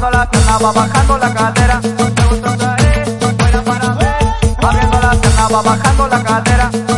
La pierna, va bajando la cadera. No te. Abriendo la pierna, va bajando la cadera.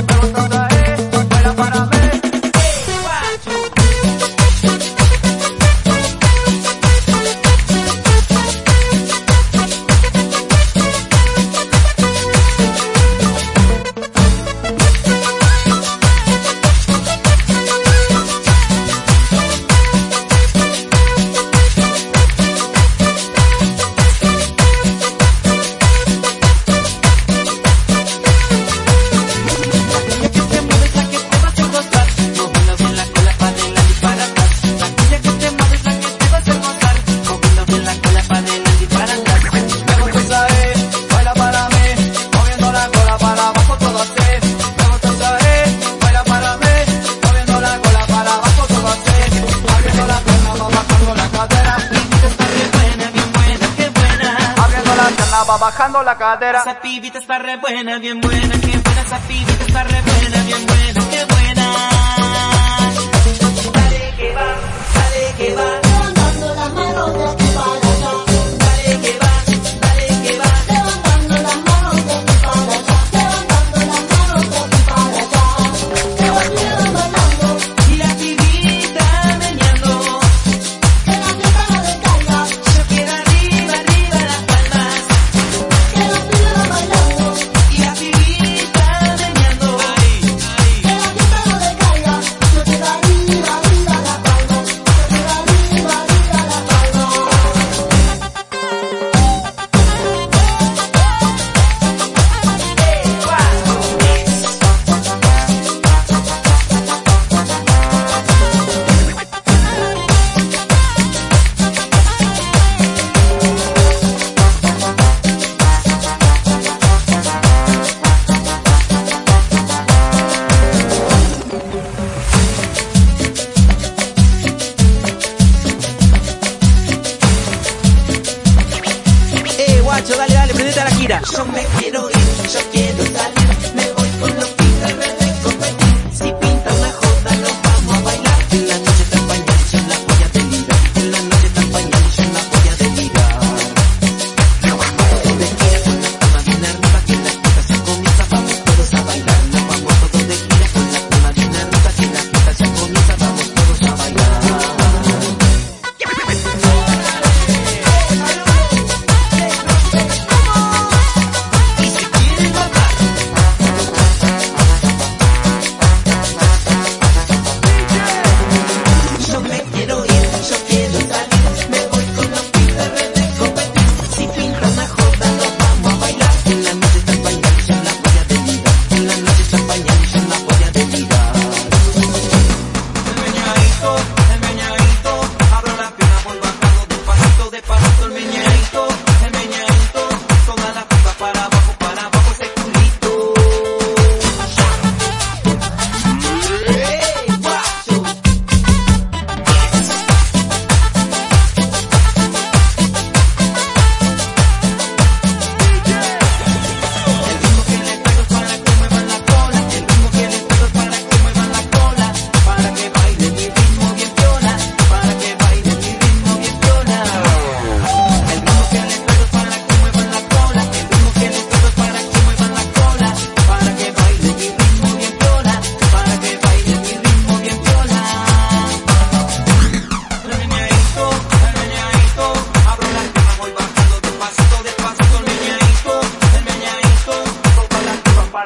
va bajando la cadera. Esa pibita está re buena, bien buena, que buena esa pibita está re buena, bien buena. guacho, dale, dale, prendete a la gira. Me quiero ir, quiero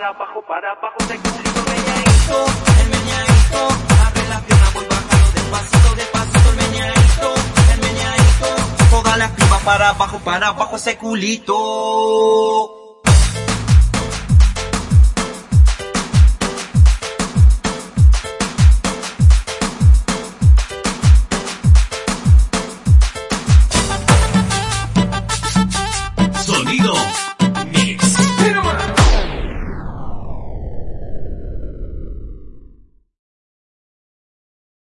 para abajo, para abajo, te culido meñadito, el meñadito, abre la pierna voy bajado, despacito, despacito, el meñadito, el meñadito, toda la piba para abajo, para abajo, ese culito.